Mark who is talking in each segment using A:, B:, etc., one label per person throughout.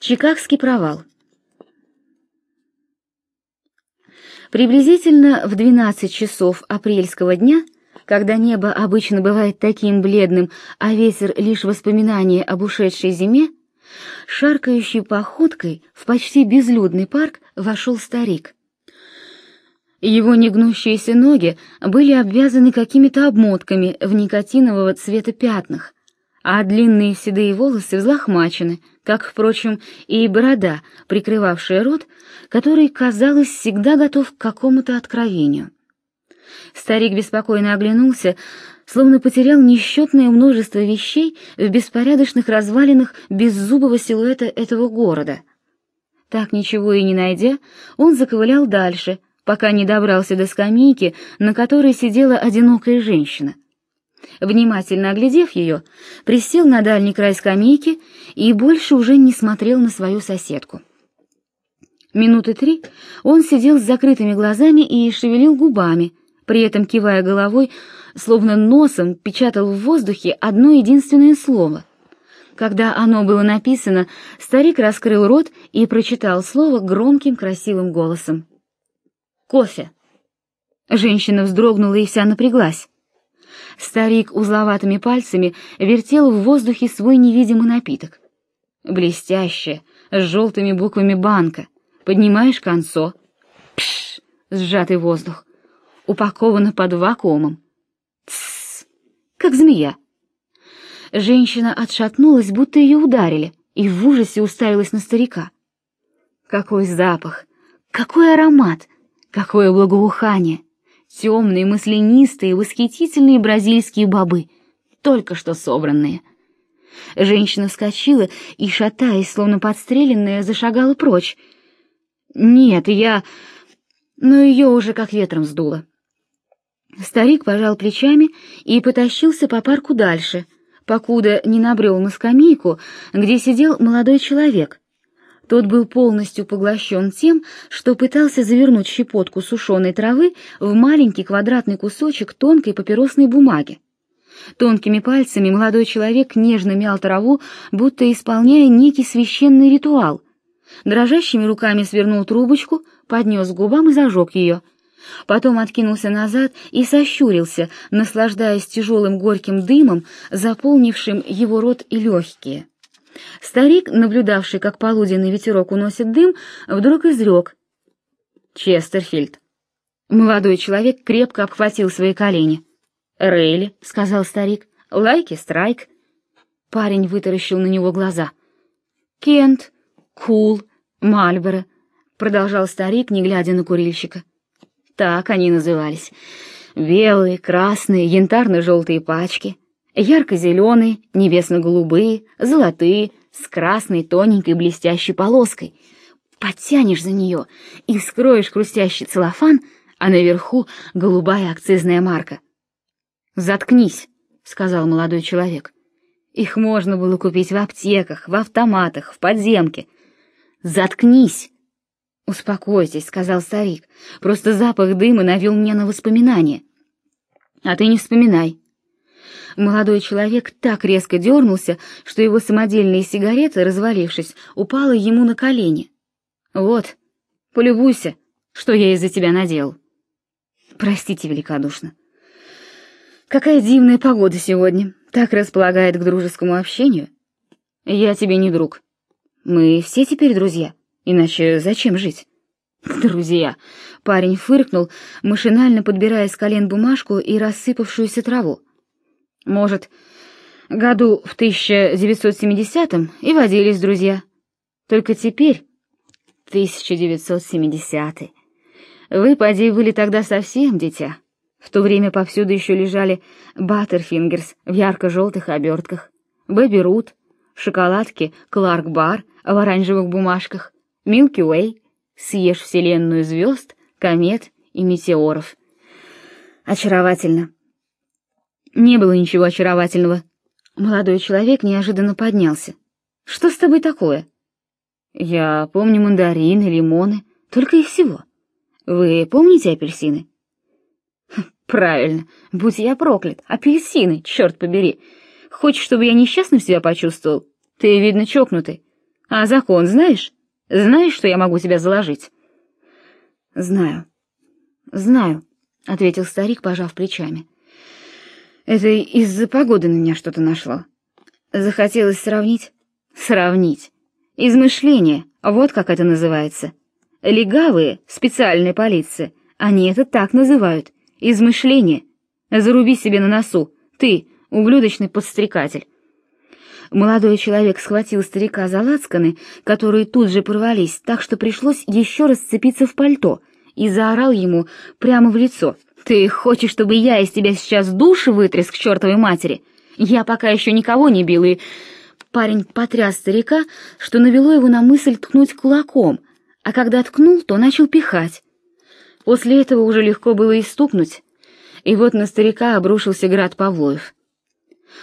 A: Чикагский провал. Приблизительно в 12 часов апрельского дня, когда небо обычно бывает таким бледным, а ветер лишь воспоминание об ушедшей зиме, шаркающей походкой в почти безлюдный парк вошел старик. Его негнущиеся ноги были обвязаны какими-то обмотками в никотинового цвета пятнах, а длинные седые волосы взлохмачены, как, впрочем, и борода, прикрывавшая рот, который, казалось, всегда готов к какому-то откровению. Старик беспокойно оглянулся, словно потерял несчетное множество вещей в беспорядочных развалинах беззубого силуэта этого города. Так ничего и не найдя, он заковылял дальше, пока не добрался до скамейки, на которой сидела одинокая женщина. Внимательно оглядев ее, присел на дальний край скамейки и больше уже не смотрел на свою соседку. Минуты три он сидел с закрытыми глазами и шевелил губами, при этом кивая головой, словно носом печатал в воздухе одно единственное слово. Когда оно было написано, старик раскрыл рот и прочитал слово громким красивым голосом. «Кофе». Женщина вздрогнула и вся напряглась. Старик узловатыми пальцами вертел в воздухе свой невидимый напиток. Блестящая, с желтыми буквами банка. Поднимаешь концо. Пш! Сжатый воздух. Упаковано под вакуумом. Тссс! Как змея. Женщина отшатнулась, будто ее ударили, и в ужасе уставилась на старика. Какой запах! Какой аромат! Какое благоухание! Темные, маслянистые, восхитительные бразильские бобы, только что собранные. Женщина вскочила и, шатаясь, словно подстреленная, зашагала прочь. «Нет, я...» Но ее уже как ветром сдуло. Старик пожал плечами и потащился по парку дальше, покуда не набрел на скамейку, где сидел молодой человек, тот был полностью поглощен тем, что пытался завернуть щепотку сушеной травы в маленький квадратный кусочек тонкой папиросной бумаги. Тонкими пальцами молодой человек нежно мял траву, будто исполняя некий священный ритуал. Дрожащими руками свернул трубочку, поднес к губам и зажег ее. Потом откинулся назад и сощурился, наслаждаясь тяжелым горьким дымом, заполнившим его рот и легкие. Старик, наблюдавший, как полуденный ветерок уносит дым, вдруг изрек. «Честерфильд». Молодой человек крепко обхватил свои колени. «Рейли», — сказал старик, — «лайки, страйк». Парень вытаращил на него глаза. «Кент, Кул, Мальборо», — продолжал старик, не глядя на курильщика. Так они назывались. Белые, красные, янтарно-желтые пачки — ярко-зеленые, небесно-голубые, золотые, с красной тоненькой блестящей полоской. Подтянешь за нее и вскроешь хрустящий целлофан, а наверху голубая акцизная марка. «Заткнись», — сказал молодой человек. «Их можно было купить в аптеках, в автоматах, в подземке. Заткнись!» «Успокойтесь», — сказал старик. «Просто запах дыма навел меня на воспоминания». «А ты не вспоминай. Молодой человек так резко дернулся, что его самодельная сигарета, развалившись, упала ему на колени. «Вот, полюбуйся, что я из-за тебя надел». «Простите великодушно». «Какая дивная погода сегодня, так располагает к дружескому общению». «Я тебе не друг. Мы все теперь друзья, иначе зачем жить?» «Друзья!» — парень фыркнул, машинально подбирая с колен бумажку и рассыпавшуюся траву. Может, году в 1970-м и водились друзья. Только теперь 1970-й. Вы, поди, были тогда совсем дитя. В то время повсюду еще лежали баттерфингерс в ярко-желтых обертках, Бэби Рут, шоколадки Кларк Бар в оранжевых бумажках, Милки Уэй, съешь вселенную звезд, комет и метеоров. Очаровательно. Не было ничего очаровательного. Молодой человек неожиданно поднялся. Что с тобой такое? Я помню мандарины, лимоны, только и всего. Вы помните апельсины? Правильно, будь я проклят, апельсины, черт побери. Хочешь, чтобы я несчастным себя почувствовал? Ты, видно, чокнутый. А закон знаешь? Знаешь, что я могу тебя заложить?
B: Знаю. Знаю, ответил старик, пожав плечами. Это из-за погоды на меня что-то нашло. Захотелось сравнить?
A: Сравнить. Измышление, вот как это называется. Легавые, специальная полиция, они это так называют. Измышление. Заруби себе на носу. Ты, ублюдочный подстрекатель. Молодой человек схватил старика за лацканы, которые тут же порвались, так что пришлось еще раз сцепиться в пальто, и заорал ему прямо в лицо. «Ты хочешь, чтобы я из тебя сейчас души вытряс к чертовой матери? Я пока еще никого не бил, и...» Парень потряс старика, что навело его на мысль ткнуть кулаком, а когда ткнул, то начал пихать. После этого уже легко было и стукнуть, и вот на старика обрушился град Павлоев.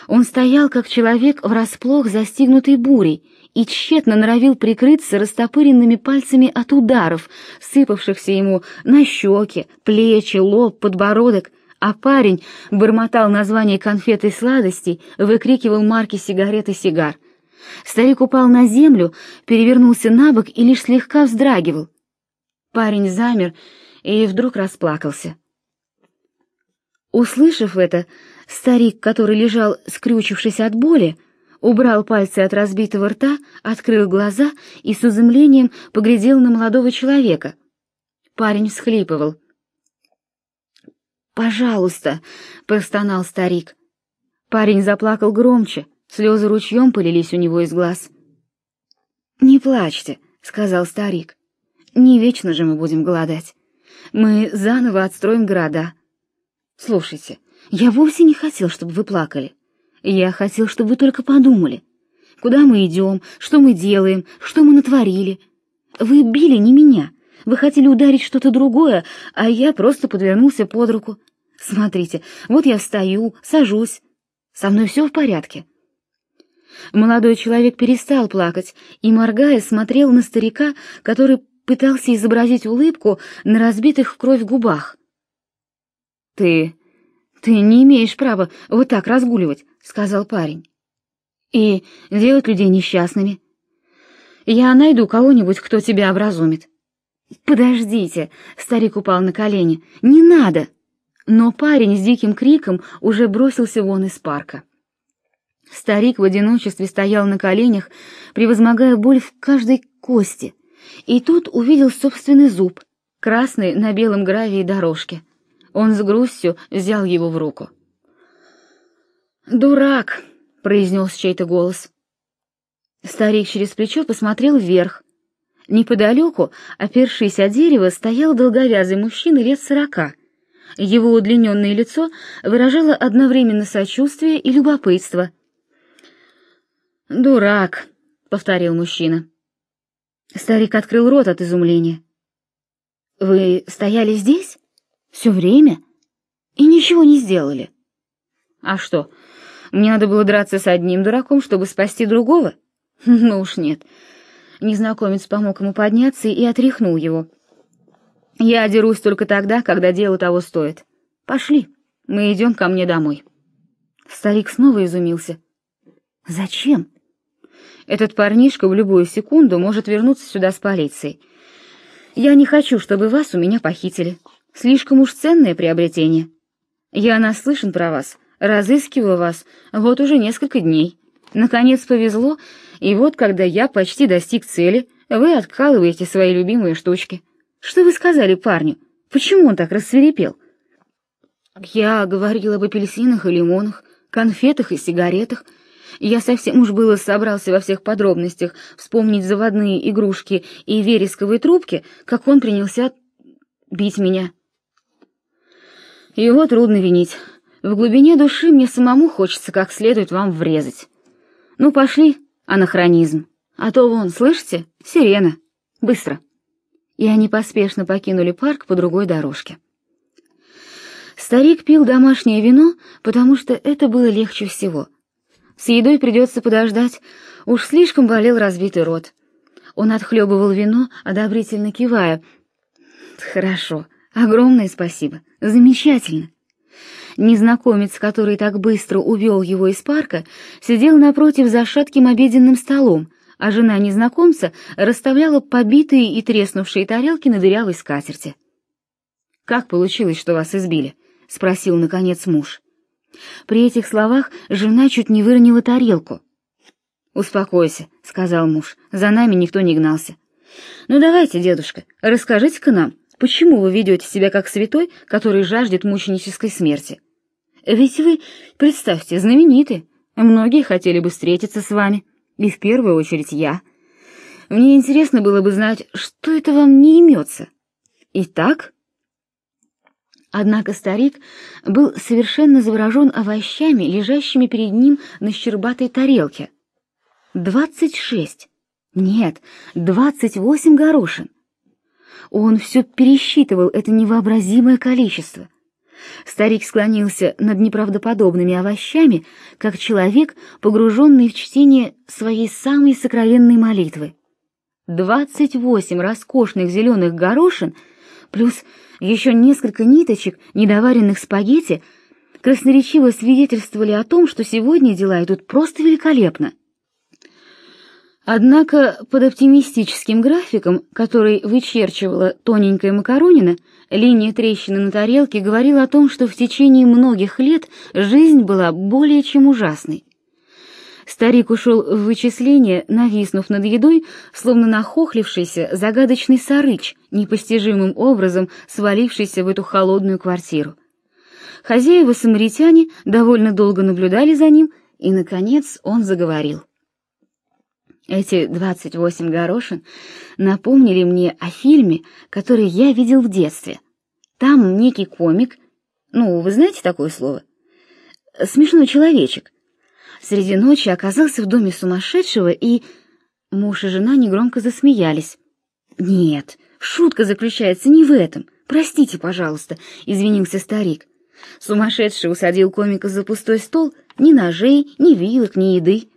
A: Он стоял, как человек врасплох застигнутый бурей, и тщетно норовил прикрыться растопыренными пальцами от ударов, сыпавшихся ему на щеки, плечи, лоб, подбородок, а парень бормотал названия конфет и сладостей, выкрикивал марки сигарет и сигар. Старик упал на землю, перевернулся на бок и лишь слегка вздрагивал. Парень замер и вдруг расплакался. Услышав это, старик, который лежал, скрючившись от боли, убрал пальцы от разбитого рта, открыл глаза и с изумлением поглядел на молодого человека. Парень всхлипывал. «Пожалуйста!» — простонал старик. Парень заплакал громче, слезы ручьем полились у него из глаз. «Не плачьте», — сказал старик. «Не вечно же мы будем голодать. Мы заново отстроим города. Слушайте, я вовсе не хотел, чтобы вы плакали. Я хотел, чтобы вы только подумали. Куда мы идем, что мы делаем, что мы натворили. Вы били не меня. Вы хотели ударить что-то другое, а я просто подвернулся под руку. Смотрите, вот я встаю, сажусь. Со мной все в порядке. Молодой человек перестал плакать и, моргая, смотрел на старика, который пытался изобразить улыбку на разбитых в кровь губах. «Ты... ты не имеешь права вот так разгуливать», — сказал парень. «И делать людей несчастными. Я найду кого-нибудь, кто тебя образумит». «Подождите!» — старик упал на колени. «Не надо!» Но парень с диким криком уже бросился вон из парка. Старик в одиночестве стоял на коленях, превозмогая боль в каждой кости, и тут увидел собственный зуб, красный на белом гравии дорожке. Он с грустью взял его в руку. «Дурак!» — произнес чей-то голос. Старик через плечо посмотрел вверх. Неподалеку, опершись о дерево, стоял долговязый мужчина лет сорока. Его удлиненное лицо выражало одновременно сочувствие и любопытство. «Дурак!» — повторил мужчина. Старик открыл рот от изумления. «Вы стояли здесь?» Все время? И ничего не сделали. А что, мне надо было драться с одним дураком, чтобы спасти другого? Ну уж нет. Незнакомец помог ему подняться и отряхнул его. Я дерусь только тогда, когда дело того стоит. Пошли, мы идем ко мне домой. Старик снова изумился. Зачем? Этот парнишка в любую секунду может вернуться сюда с полицией. Я не хочу, чтобы вас у меня похитили. Слишком уж ценное приобретение. Я наслышан про вас, разыскиваю вас вот уже несколько дней. Наконец повезло, и вот когда я почти достиг цели, вы откалываете свои любимые штучки. Что вы сказали парню? Почему он так рассверепел? Я говорил об апельсинах и лимонах, конфетах и сигаретах. Я совсем уж было собрался во всех подробностях вспомнить заводные игрушки и вересковые трубки, как он принялся бить меня. Его трудно винить. В глубине души мне самому хочется как следует вам врезать. Ну, пошли, анахронизм. А то вон, слышите, сирена. Быстро. И они поспешно покинули парк по другой дорожке. Старик пил домашнее вино, потому что это было легче всего. С едой придется подождать, уж слишком болел разбитый рот. Он отхлебывал вино, одобрительно кивая. «Хорошо, огромное спасибо. Замечательно. Незнакомец, который так быстро увел его из парка, сидел напротив за шатким обеденным столом, а жена незнакомца расставляла побитые и треснувшие тарелки на дырявой скатерти. «Как получилось, что вас избили?» — спросил, наконец, муж. При этих словах жена чуть не выронила тарелку. «Успокойся», — сказал муж, — «за нами никто не гнался». «Ну давайте, дедушка, расскажите-ка нам, почему вы ведете себя как святой, который жаждет мученической смерти? Ведь вы, представьте, знамениты, многие хотели бы встретиться с вами, и в первую очередь я. Мне интересно было бы знать, что это вам не имется. Итак...» Однако старик был совершенно заворожен овощами, лежащими перед ним на щербатой тарелке. Двадцать шесть. Нет, двадцать восемь горошин. Он все пересчитывал это невообразимое количество. Старик склонился над неправдоподобными овощами, как человек, погруженный в чтение своей самой сокровенной молитвы. Двадцать восемь роскошных зеленых горошин плюс еще несколько ниточек недоваренных спагетти красноречиво свидетельствовали о том, что сегодня дела идут просто великолепно. Однако под оптимистическим графиком, который вычерчивала тоненькая макаронина, линия трещины на тарелке говорила о том, что в течение многих лет жизнь была более чем ужасной. Старик ушел в вычисление, нависнув над едой, словно нахохлившийся загадочный сарыч, непостижимым образом свалившийся в эту холодную квартиру. Хозяева-самаритяне довольно долго наблюдали за ним, и, наконец, он заговорил. Эти двадцать восемь горошин напомнили мне о фильме, который я видел в детстве. Там некий комик, ну, вы знаете такое слово? Смешной человечек. Среди ночи оказался в доме сумасшедшего, и муж и жена негромко засмеялись. Нет, шутка заключается не в этом. Простите, пожалуйста, извинился старик. Сумасшедший усадил комика за пустой стол, ни ножей, ни вилок, ни еды.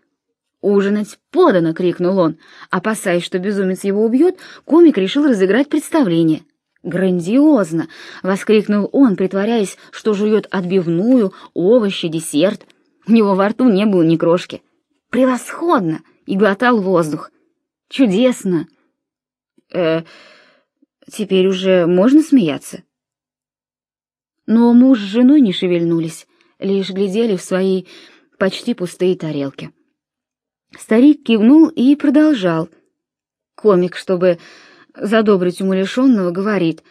A: «Ужинать подано!» — крикнул он. Опасаясь, что безумец его убьет, комик решил разыграть представление. «Грандиозно!» — воскликнул он, притворяясь, что жует отбивную, овощи, десерт. У него во рту не было ни крошки. «Превосходно!» — и глотал воздух. «Чудесно!» «Э, теперь уже можно смеяться?» Но муж с женой не шевельнулись, лишь глядели в свои почти пустые тарелки. Старик кивнул и продолжал. Комик, чтобы задобрить умалишенного, говорит,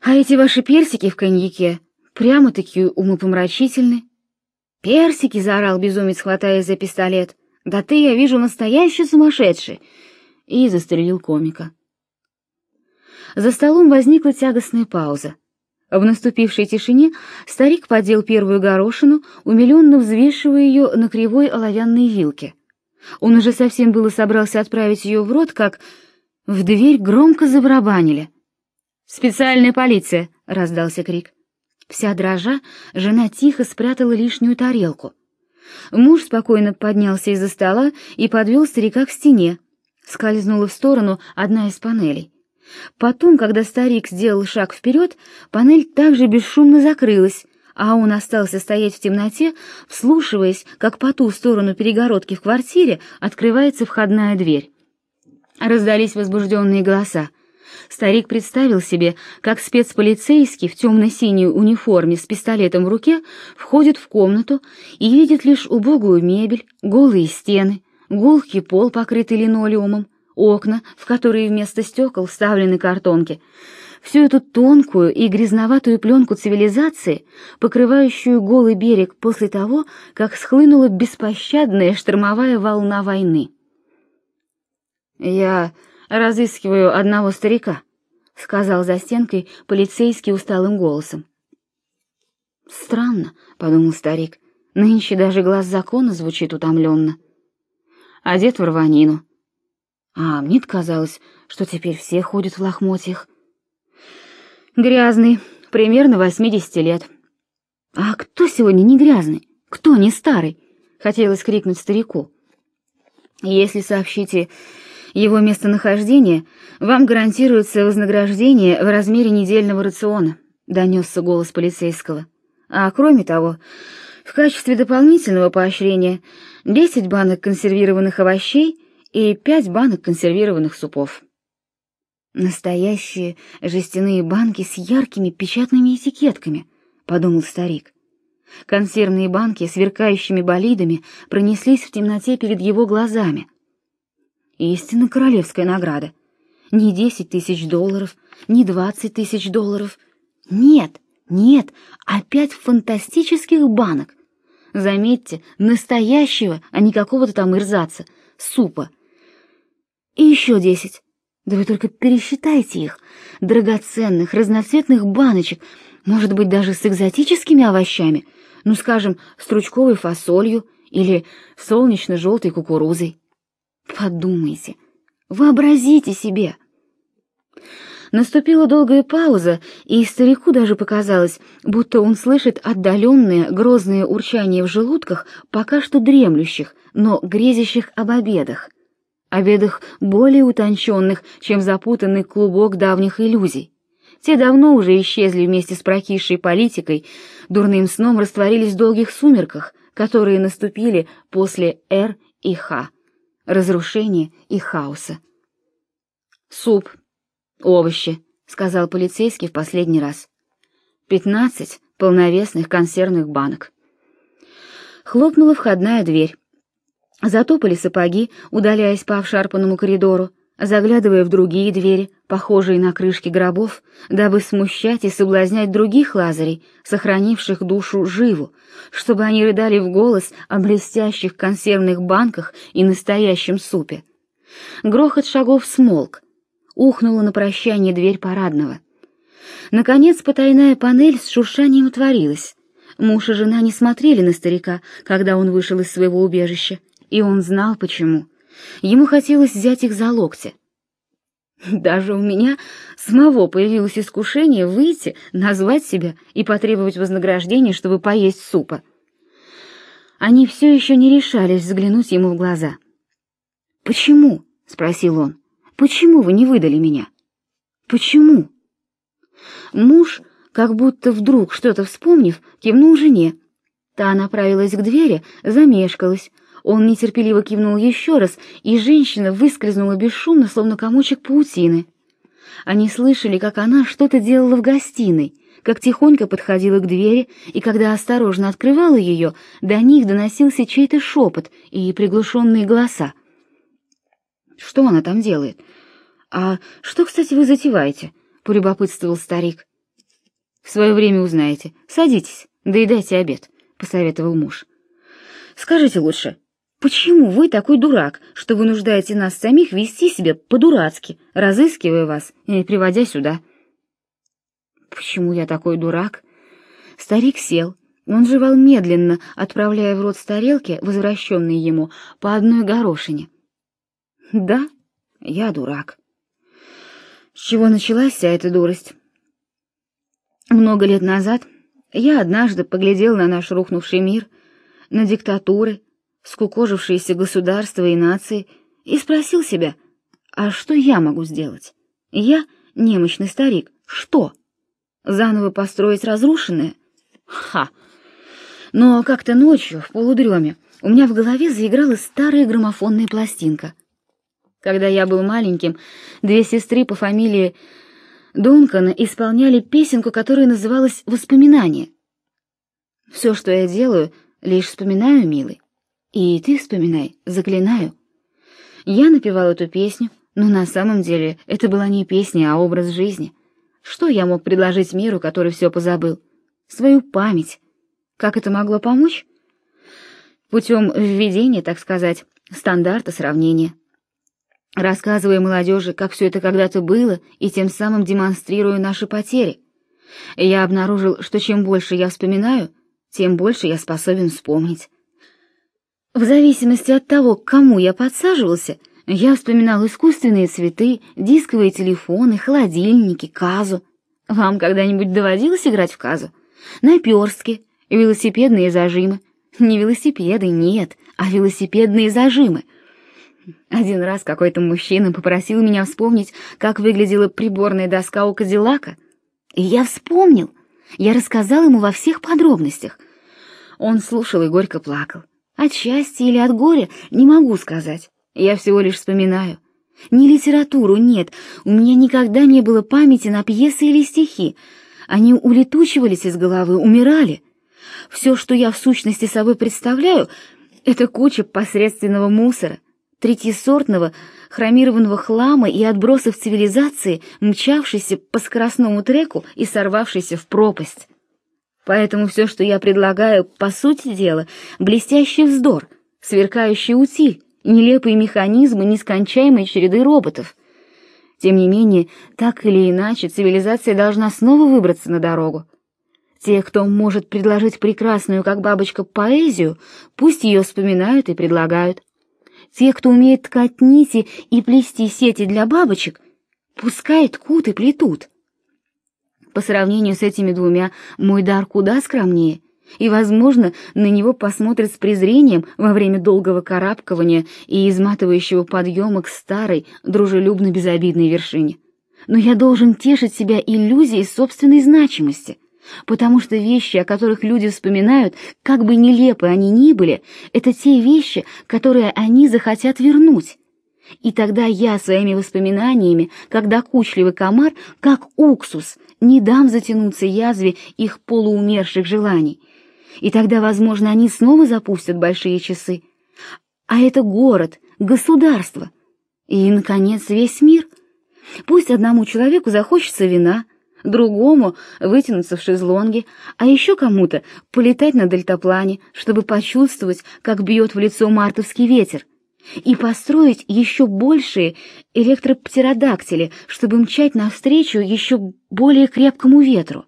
A: «А эти ваши персики в коньяке прямо-таки умопомрачительны». «Персики!» — заорал безумец, хватаясь за пистолет. «Да ты, я вижу, настоящий сумасшедший!» И застрелил комика. За столом возникла тягостная пауза. В наступившей тишине старик подел первую горошину, умиленно взвешивая ее на кривой оловянной вилке. Он уже совсем было собрался отправить ее в рот, как в дверь громко забарабанили. «Специальная полиция!» — раздался крик. Вся дрожа, жена тихо спрятала лишнюю тарелку. Муж спокойно поднялся из-за стола и подвел старика к стене. Скользнула в сторону одна из панелей. Потом, когда старик сделал шаг вперед, панель также бесшумно закрылась, а он остался стоять в темноте, вслушиваясь, как по ту сторону перегородки в квартире открывается входная дверь. Раздались возбужденные голоса. Старик представил себе, как спецполицейский в темно-синей униформе с пистолетом в руке входит в комнату и видит лишь убогую мебель, голые стены, гулкий пол, покрытый линолеумом, окна, в которые вместо стекол вставлены картонки — всю эту тонкую и грязноватую пленку цивилизации, покрывающую голый берег после того, как схлынула беспощадная штормовая волна войны. «Я разыскиваю одного старика», — сказал за стенкой полицейский усталым голосом. «Странно», — подумал старик, — «нынче даже глаз закона звучит утомленно. Одет в рванину. А мне казалось, что теперь все ходят в лохмотьях». Грязный, примерно 80 лет. А кто сегодня не грязный? Кто не старый? Хотелось крикнуть старику. Если сообщите его местонахождение, вам гарантируется вознаграждение в размере недельного рациона, донесся голос полицейского. А кроме того, в качестве дополнительного поощрения 10 банок консервированных овощей
B: и пять банок консервированных супов. Настоящие жестяные банки с яркими печатными этикетками, подумал старик. Консервные банки с сверкающими болидами пронеслись в темноте перед его глазами. Истинно королевская награда. Не десять тысяч долларов, не двадцать тысяч долларов. Нет, нет, опять фантастических банок. Заметьте, настоящего, а не какого-то там ирзаца, супа. И еще десять. Да вы только пересчитайте их. Драгоценных, разноцветных баночек, может быть, даже с экзотическими овощами, ну, скажем, стручковой фасолью или солнечно-желтой кукурузой. Подумайте, вообразите себе. Наступила долгая пауза, и старику даже показалось, будто он слышит отдаленное грозное урчание в желудках пока что дремлющих, но грезящих об обедах. Обедах более утонченных, чем запутанный клубок давних иллюзий. Те давно уже исчезли вместе с прокисшей политикой, дурным сном растворились в долгих сумерках, которые наступили после Р и Х, разрушения и хаоса. Суп «Овощи», — сказал полицейский в последний раз. «Пятнадцать полновесных консервных банок». Хлопнула входная дверь. Затопали сапоги, удаляясь по обшарпанному коридору, заглядывая в другие двери, похожие на крышки гробов, дабы смущать и соблазнять других лазарей, сохранивших душу живу, чтобы они рыдали в голос о блестящих консервных банках и настоящем супе. Грохот шагов смолк, ухнула на прощание дверь парадного. Наконец потайная панель с шуршанием отворилась. Муж и жена не смотрели на старика, когда он вышел из своего убежища, и он знал почему. Ему хотелось взять их за локти. Даже у меня самого появилось искушение выйти, назвать себя и потребовать вознаграждения, чтобы поесть супа. Они все еще не решались взглянуть ему в глаза. «Почему?» — спросил он. Почему вы не выдали меня? Почему? Муж, как будто вдруг что-то вспомнив, кивнул жене. Та направилась к двери, замешкалась. Он нетерпеливо кивнул еще раз, и женщина выскользнула бесшумно, словно комочек паутины. Они слышали, как она что-то делала в гостиной, как тихонько подходила к двери, и когда осторожно открывала ее, до них доносился чей-то шепот и приглушенные голоса. Что она там делает? А что, кстати, вы затеваете? полюбопытствовал старик. В свое время узнаете. Садитесь, доедайте обед, посоветовал муж. Скажите лучше, почему вы такой дурак, что вынуждаете нас самих вести себя по-дурацки, разыскивая вас и приводя сюда? Почему я такой дурак? Старик сел. Он жевал медленно, отправляя в рот с тарелки, возвращенные ему, по одной горошине. Да, я дурак. С чего началась вся эта дурость? Много лет назад я однажды поглядел на наш рухнувший мир, на диктатуры, скукожившиеся государства и нации, и спросил себя, а что я могу сделать? Я, немощный старик, что? Заново построить разрушенное? Ха! Но как-то ночью, в полудреме, у меня в голове заиграла старая граммофонная пластинка — когда я был маленьким, две сестры по фамилии Дункана исполняли песенку, которая называлась «Воспоминания». Все, что я делаю, лишь вспоминаю, милый. И ты вспоминай, заклинаю. Я напевал эту песню, но на самом деле это была не песня, а образ жизни. Что я мог предложить миру, который все позабыл? Свою память. Как это могло помочь? Путем введения, так сказать, стандарта сравнения рассказывая молодежи, как все это когда-то было, и тем самым демонстрируя наши потери. Я обнаружил, что чем больше я вспоминаю, тем больше я способен вспомнить. В зависимости от того, к кому я подсаживался, я вспоминал искусственные цветы, дисковые телефоны, холодильники, казу. Вам когда-нибудь доводилось играть в казу? Наперстки, велосипедные зажимы. Не велосипеды, нет, а велосипедные зажимы — один раз какой-то мужчина попросил меня вспомнить, как выглядела приборная доска у Кадиллака, и я вспомнил. Я рассказал ему во всех подробностях. Он слушал и горько плакал. От счастья или от горя не могу сказать.
A: Я всего лишь вспоминаю. Не литературу, нет, у меня никогда не было памяти на пьесы или стихи. Они улетучивались из головы, умирали. Все, что я в сущности собой представляю, это куча посредственного мусора, третьесортного, хромированного хлама и отбросов цивилизации, мчавшейся по скоростному треку и сорвавшейся в пропасть. Поэтому все, что я предлагаю, по сути дела, блестящий вздор, сверкающий утиль, нелепые механизмы нескончаемой череды роботов. Тем не менее, так или иначе, цивилизация должна снова выбраться на дорогу. Те, кто может предложить прекрасную, как бабочка, поэзию, пусть ее вспоминают и предлагают. Те, кто умеет ткать нити и плести сети для бабочек, пускай ткут и плетут. По сравнению с этими двумя, мой дар куда скромнее, и, возможно, на него посмотрят с презрением во время долгого карабкывания и изматывающего подъема к старой, дружелюбно безобидной вершине. Но я должен тешить себя иллюзией собственной значимости, потому что вещи, о которых люди вспоминают, как бы нелепы они ни были, это те вещи, которые они захотят вернуть. И тогда я своими воспоминаниями, как докучливый комар, как уксус, не дам затянуться язве их полуумерших желаний, и тогда, возможно, они снова запустят большие часы. А это город, государство и, наконец, весь мир. Пусть одному человеку захочется вина, другому вытянуться в шезлонге, а еще кому-то полетать на дельтаплане, чтобы почувствовать, как бьет в лицо мартовский ветер, и построить еще большие электроптеродактили, чтобы мчать навстречу еще более крепкому ветру.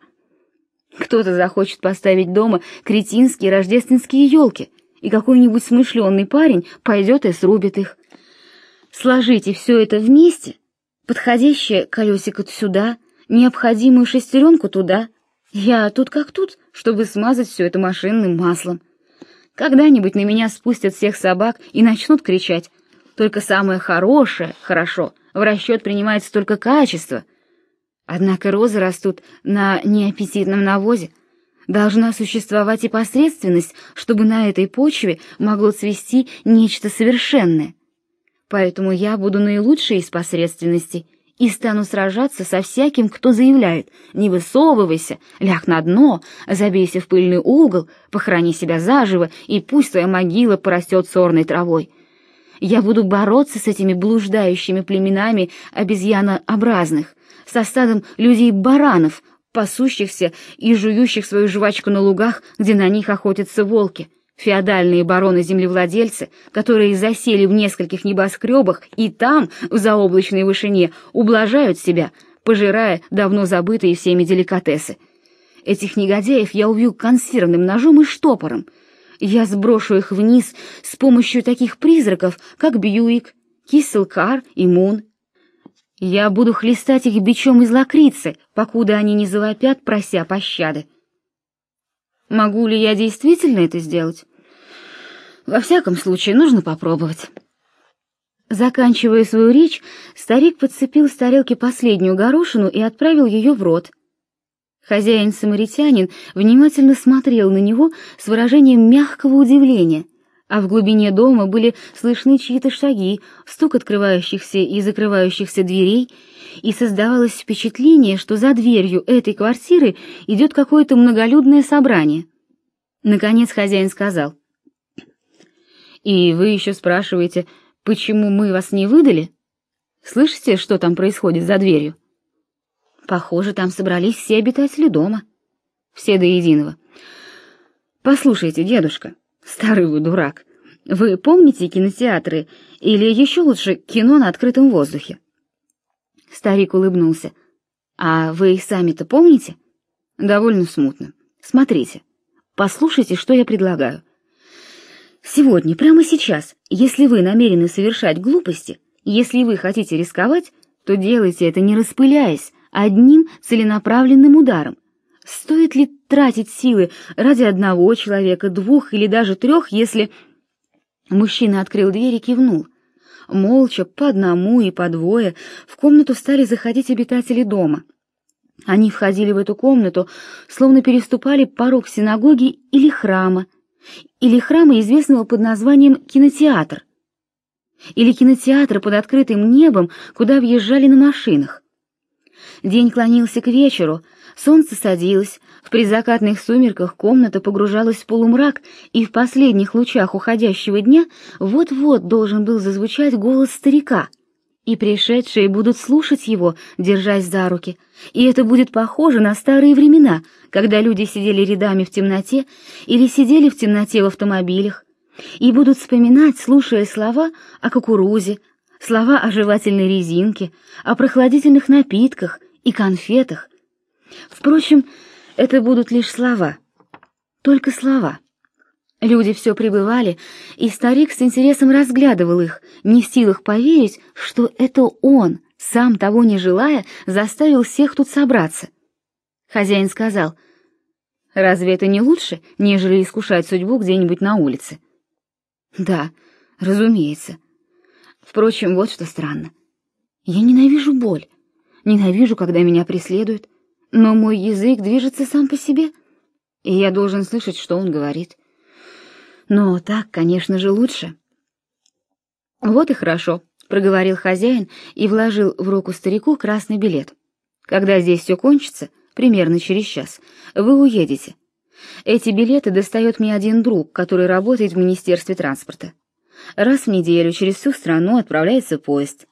A: Кто-то захочет поставить дома кретинские рождественские елки, и какой-нибудь смышленый парень пойдет и срубит их. Сложите все это вместе, подходящее колесико сюда, необходимую шестеренку туда. Я тут как тут, чтобы смазать все это машинным маслом. Когда-нибудь на меня спустят всех собак и начнут кричать. Только самое хорошее хорошо, в расчет принимается только качество — Однако розы растут на неаппетитном навозе. Должна существовать и посредственность, чтобы на этой почве могло цвести нечто совершенное. Поэтому я буду наилучшей из посредственностей и стану сражаться со всяким, кто заявляет «не высовывайся, ляг на дно, забейся в пыльный угол, похорони себя заживо, и пусть твоя могила порастет сорной травой». Я буду бороться с этими блуждающими племенами обезьянообразных, со стадом людей-баранов, пасущихся и жующих свою жвачку на лугах, где на них охотятся волки, феодальные бароны-землевладельцы, которые засели в нескольких небоскребах и там, в заоблачной вышине, ублажают себя, пожирая давно забытые всеми деликатесы. Этих негодяев я убью консервным ножом и штопором. Я сброшу их вниз с помощью таких призраков, как Бьюик, Кисселкар и Мун. Я буду хлестать их бичом из лакрицы, покуда они не завопят, прося пощады. Могу ли я действительно это сделать? Во всяком случае, нужно попробовать. Заканчивая свою речь, старик подцепил с тарелки последнюю горошину и отправил ее в рот. Хозяин-самаритянин внимательно смотрел на него с выражением мягкого удивления — а в глубине дома были слышны чьи-то шаги, стук открывающихся и закрывающихся дверей, и создавалось впечатление, что за дверью этой квартиры идет какое-то многолюдное собрание. Наконец хозяин сказал: "И вы еще спрашиваете, почему мы вас не выдали? Слышите, что там происходит за дверью? Похоже, там собрались все обитатели дома, все до единого. Послушайте, дедушка, Старый вы дурак. Вы помните кинотеатры или еще лучше кино на открытом воздухе? Старик улыбнулся. А вы их сами-то помните? Довольно смутно. Смотрите. Послушайте, что я предлагаю. Сегодня, прямо сейчас, если вы намерены совершать глупости, если вы хотите рисковать, то делайте это не распыляясь, одним целенаправленным ударом, Стоит ли тратить силы ради одного человека, двух или даже трех, если... Мужчина открыл дверь и кивнул. Молча, по одному и по двое, в комнату стали заходить обитатели дома. Они входили в эту комнату, словно переступали порог синагоги или храма, или храма, известного под названием кинотеатр. или кинотеатр под открытым небом, куда въезжали на машинах. День клонился к вечеру, солнце садилось, в предзакатных сумерках комната погружалась в полумрак, и в последних лучах уходящего дня вот-вот должен был зазвучать голос старика, и пришедшие будут слушать его, держась за руки, и это будет похоже на старые времена, когда люди сидели рядами в темноте или сидели в темноте в автомобилях, и будут вспоминать, слушая слова о кукурузе, слова о жевательной резинке, о прохладительных напитках и конфетах. Впрочем, это будут лишь слова, только слова. Люди все пребывали, и старик с интересом разглядывал их, не в силах поверить, что это он, сам того не желая, заставил всех тут собраться. Хозяин сказал, «Разве это не лучше, нежели искушать судьбу где-нибудь на улице?» «Да, разумеется. Впрочем, вот что странно. Я ненавижу боль, ненавижу, когда меня преследуют, но мой язык движется сам по себе, и я должен слышать, что он говорит». Но так, конечно же, лучше. Вот и хорошо, проговорил хозяин и вложил в руку старику красный билет. Когда здесь все кончится, примерно через час, вы уедете. Эти билеты достает мне один друг, который работает в Министерстве транспорта. Раз в неделю через всю страну отправляется поезд.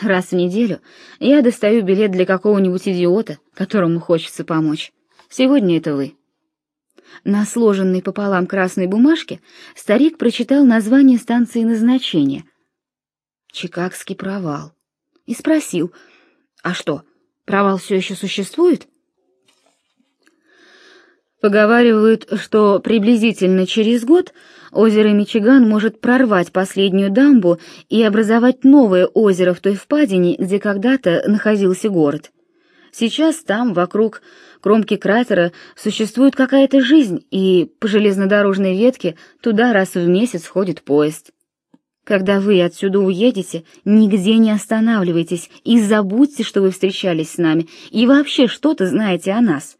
A: Раз в неделю я достаю билет для какого-нибудь идиота, которому хочется помочь. Сегодня это вы. На сложенной пополам красной бумажке старик прочитал название станции назначения. Чикагский провал. И спросил, а что, провал все еще существует? Поговаривают, что приблизительно через год озеро Мичиган может прорвать последнюю дамбу и образовать новое озеро в той впадине, где когда-то находился город. Сейчас там, вокруг кромки кратера, существует какая-то жизнь, и по железнодорожной ветке туда раз в месяц ходит поезд. Когда вы отсюда уедете, нигде не останавливайтесь и забудьте, что вы встречались с нами, и вообще что-то знаете о нас.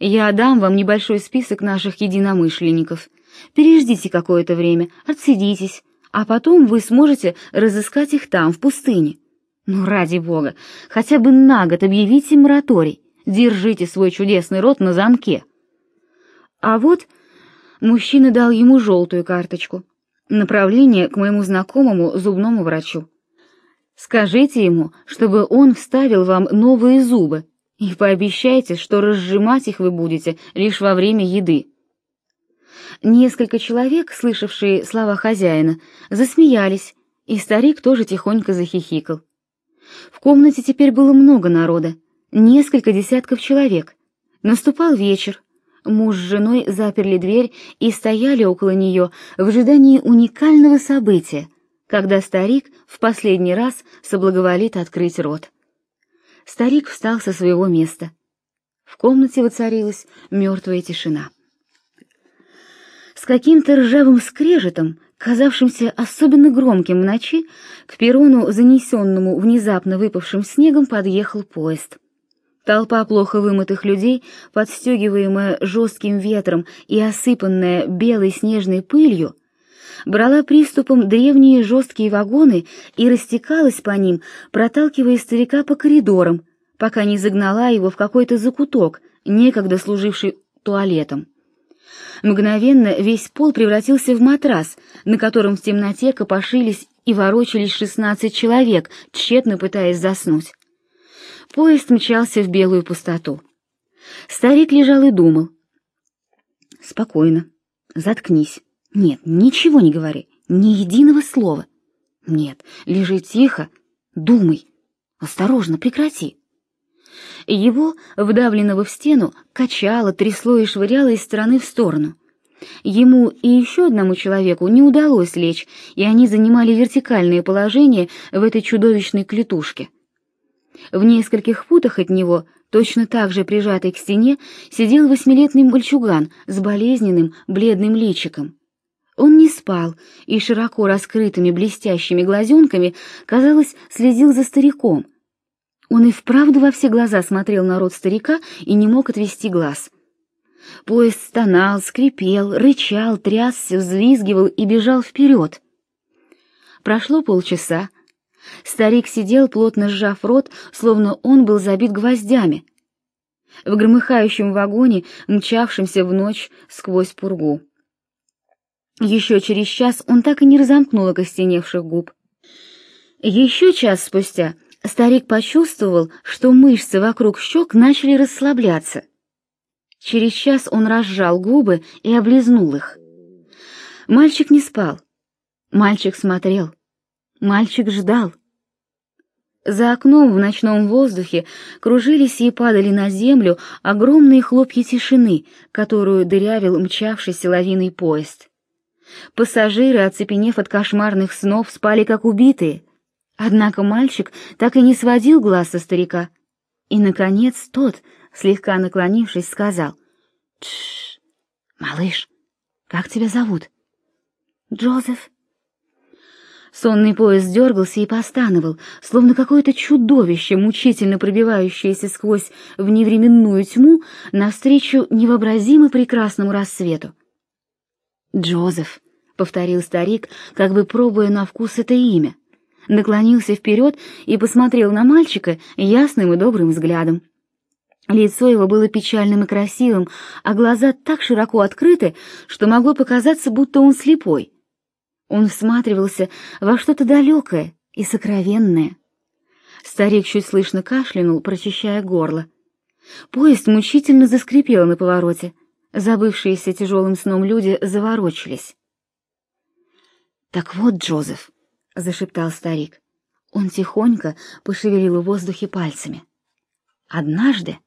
A: Я дам вам небольшой список наших единомышленников. Переждите какое-то время, отсидитесь, а потом вы сможете разыскать их там, в пустыне. Ну, ради бога, хотя бы на год объявите мораторий. Держите свой чудесный рот на замке. А вот мужчина дал ему желтую карточку. Направление к моему знакомому зубному врачу. Скажите ему, чтобы он вставил вам новые зубы, и пообещайте, что разжимать их вы будете лишь во время еды. Несколько человек, слышавшие слова хозяина, засмеялись, и старик тоже тихонько захихикал. В комнате теперь было много народа, несколько десятков человек. Наступал вечер. Муж с женой заперли дверь и стояли около нее в ожидании уникального события, когда старик в последний раз соблаговолит открыть рот. Старик встал со своего места. В комнате воцарилась мертвая тишина. С каким-то ржавым скрежетом казавшимся особенно громким в ночи, к перрону, занесенному внезапно выпавшим снегом, подъехал поезд. Толпа плохо вымытых людей, подстегиваемая жестким ветром и осыпанная белой снежной пылью, брала приступом древние жесткие вагоны и растекалась по ним, проталкивая старика по коридорам, пока не загнала его в какой-то закуток, некогда служивший туалетом. Мгновенно весь пол превратился в матрас, на котором в темноте копошились и ворочались шестнадцать человек, тщетно пытаясь заснуть. Поезд мчался в белую пустоту. Старик лежал и думал. «Спокойно. Заткнись. Нет, ничего не говори. Ни единого слова. Нет, лежи тихо. Думай. Осторожно, прекрати. Его, вдавленного в стену, качало, трясло и швыряло из стороны в сторону. Ему и еще одному человеку не удалось лечь, и они занимали вертикальное положение в этой чудовищной клетушке. В нескольких футах от него, точно так же прижатый к стене, сидел восьмилетний мальчуган с болезненным, бледным личиком. Он не спал и широко раскрытыми блестящими глазенками, казалось, следил за стариком — он и вправду во все глаза смотрел на рот старика и не мог отвести глаз. Поезд стонал, скрипел, рычал, трясся, взвизгивал и бежал вперед. Прошло полчаса. Старик сидел, плотно сжав рот, словно он был забит гвоздями. В громыхающем вагоне, мчавшемся в ночь сквозь пургу. Еще через час он так и не разомкнул окостеневших губ. Еще час спустя старик почувствовал, что мышцы вокруг щек начали расслабляться. Через час он разжал губы и облизнул их. Мальчик не спал. Мальчик смотрел. Мальчик ждал. За окном в ночном воздухе кружились и падали на землю огромные хлопья тишины, которую дырявил мчавшийся лавиной поезд. Пассажиры, оцепенев от кошмарных снов, спали как убитые. Однако мальчик так и не сводил глаз со старика. И, наконец, тот, слегка наклонившись, сказал, «Тш, малыш, как тебя зовут?» «Джозеф». Сонный поезд дергался и постановал, словно какое-то чудовище, мучительно пробивающееся сквозь вневременную тьму навстречу невообразимо прекрасному рассвету. «Джозеф», — повторил старик, как бы пробуя на вкус это имя, наклонился вперед и посмотрел на мальчика ясным и добрым взглядом. Лицо его было печальным и красивым, а глаза так широко открыты, что могло показаться, будто он слепой. Он всматривался во что-то далекое и сокровенное. Старик чуть слышно кашлянул, прочищая горло. Поезд мучительно заскрипел на повороте. Забывшиеся тяжелым сном люди заворочились. «Так вот, Джозеф», — зашептал старик. Он тихонько пошевелил в воздухе пальцами. «Однажды